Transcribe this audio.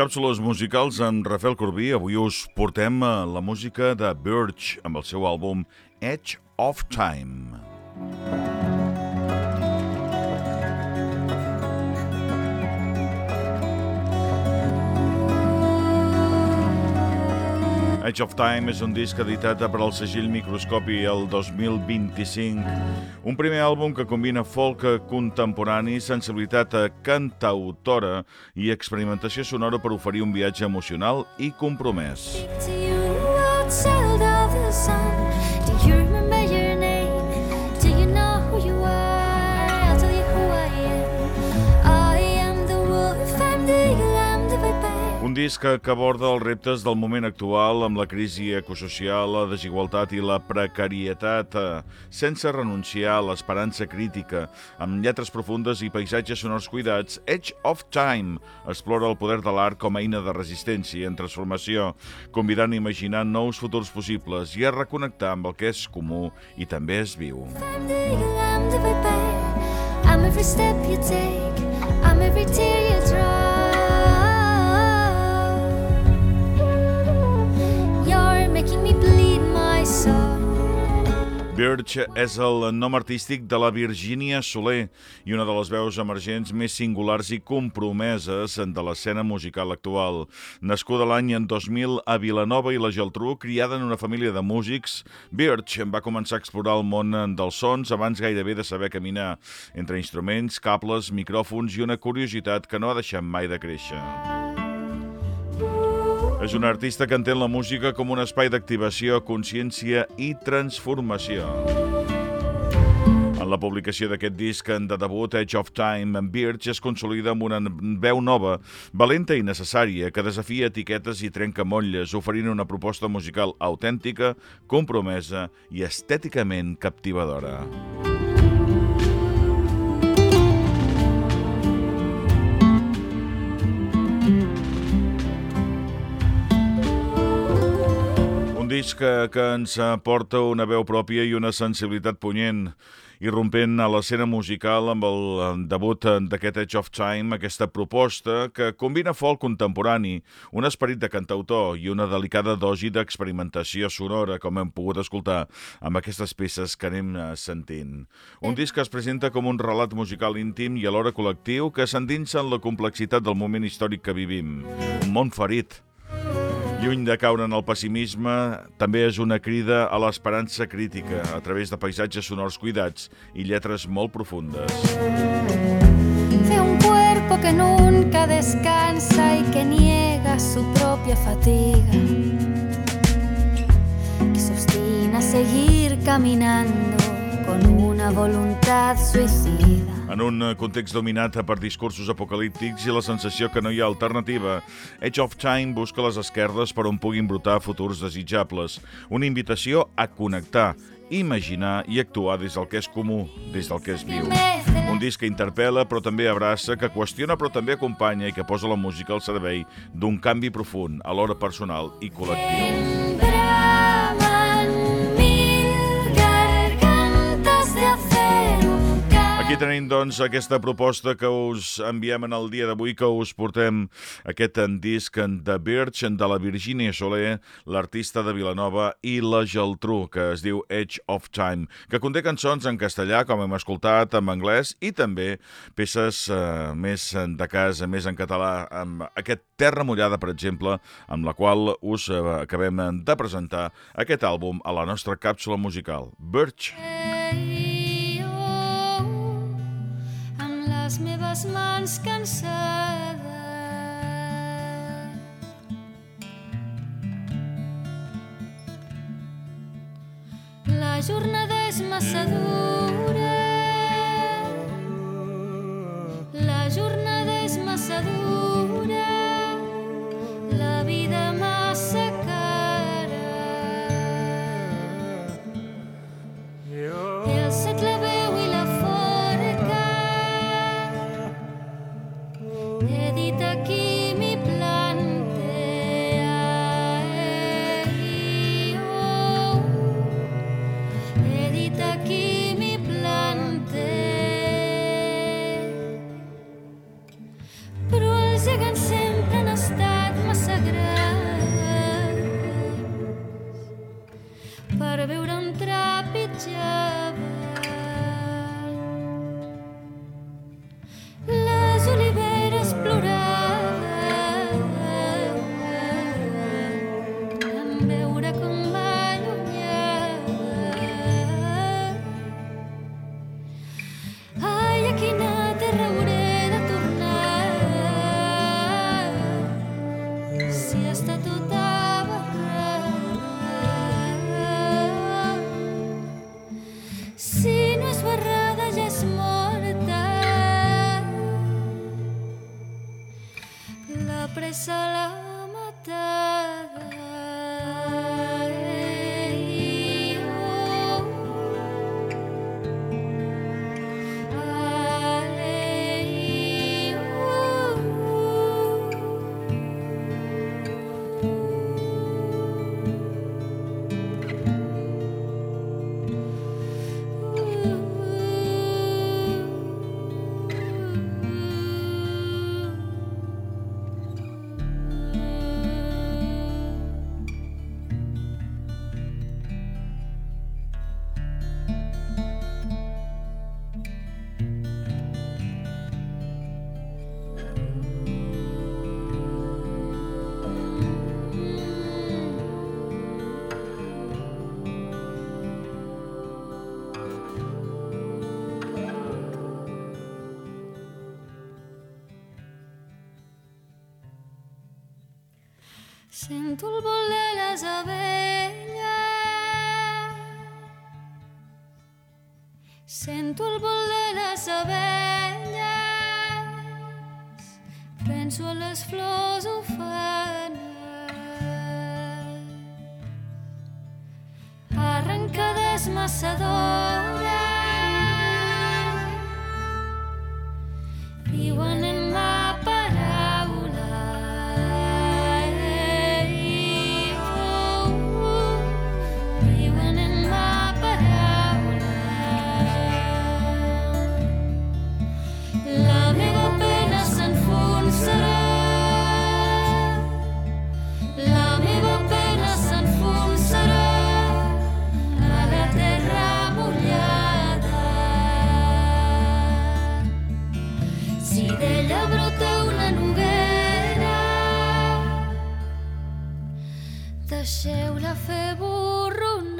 Càpsules musicals amb Rafael Corbí. Avui us portem a la música de Birch amb el seu àlbum Edge of Time. Edge of Time és un disc editat per al segell Microscopi el 2025. Un primer àlbum que combina folk contemporani, sensibilitat cantautora i experimentació sonora per oferir un viatge emocional i compromès. To you un disc que aborda els reptes del moment actual amb la crisi ecosocial, la desigualtat i la precarietat, eh, sense renunciar a l'esperança crítica, amb lletres profundes i paisatges sonors cuidats, Edge of Time explora el poder de l'art com a eina de resistència en transformació, convidant a imaginar nous futurs possibles i a reconnectar amb el que és comú i també és viu. I'm every step you take, I'm every tear you Birch és el nom artístic de la Virgínia Soler i una de les veus emergents més singulars i compromeses de l'escena musical actual. Nascuda l'any en 2000 a Vilanova i la Geltrú, criada en una família de músics, Birch va començar a explorar el món dels sons abans gairebé de saber caminar entre instruments, cables, micròfons i una curiositat que no ha deixat mai de créixer. És un artista que entén la música com un espai d'activació, consciència i transformació. En la publicació d'aquest disc de debut, Edge of Time, en Birch es consolida amb una veu nova, valenta i necessària, que desafia etiquetes i trenca motlles, oferint una proposta musical autèntica, compromesa i estèticament captivadora. disc que, que ens aporta una veu pròpia i una sensibilitat punyent, irrompent a l'escena musical amb el debut d'aquest Edge of Time, aquesta proposta que combina folk contemporani, un esperit de cantautor i una delicada dosi d'experimentació sonora, com hem pogut escoltar amb aquestes peces que anem eh, sentint. Un disc que es presenta com un relat musical íntim i alhora col·lectiu que s'endinsa en la complexitat del moment històric que vivim. Un món ferit, Lluny de caure en el pessimisme, també és una crida a l'esperança crítica a través de paisatges sonors cuidats i lletres molt profundes. De un cuerpo que nunca descansa y que niega su propia fatiga que se a seguir caminando con una voluntad suicida en un eh, context dominat per discursos apocalíptics i la sensació que no hi ha alternativa, Edge of Time busca les esquerdes per on puguin brotar futurs desitjables. Una invitació a connectar, imaginar i actuar des del que és comú, des del que és viu. Un disc que interpel·la però també abraça, que qüestiona però també acompanya i que posa la música al servei d'un canvi profund, alhora personal i col·lectiu. Aquí tenim, doncs, aquesta proposta que us enviem en el dia d'avui, que us portem aquest disc de Birch, de la Virginia Soler, l'artista de Vilanova, i la Geltrú, que es diu Edge of Time, que conté cançons en castellà, com hem escoltat, en anglès, i també peces eh, més de casa, més en català, amb aquest Terra Mullada, per exemple, amb la qual us eh, acabem de presentar aquest àlbum a la nostra càpsula musical. Birch. Hey. Les meves mans cansades. La jornada és massa dura. Seguen sempre en estat tu Sento el vol de les abelles Sento el vol de les abelles Penso a les flors ufanes Arrencades d'or. deixeu la fe burro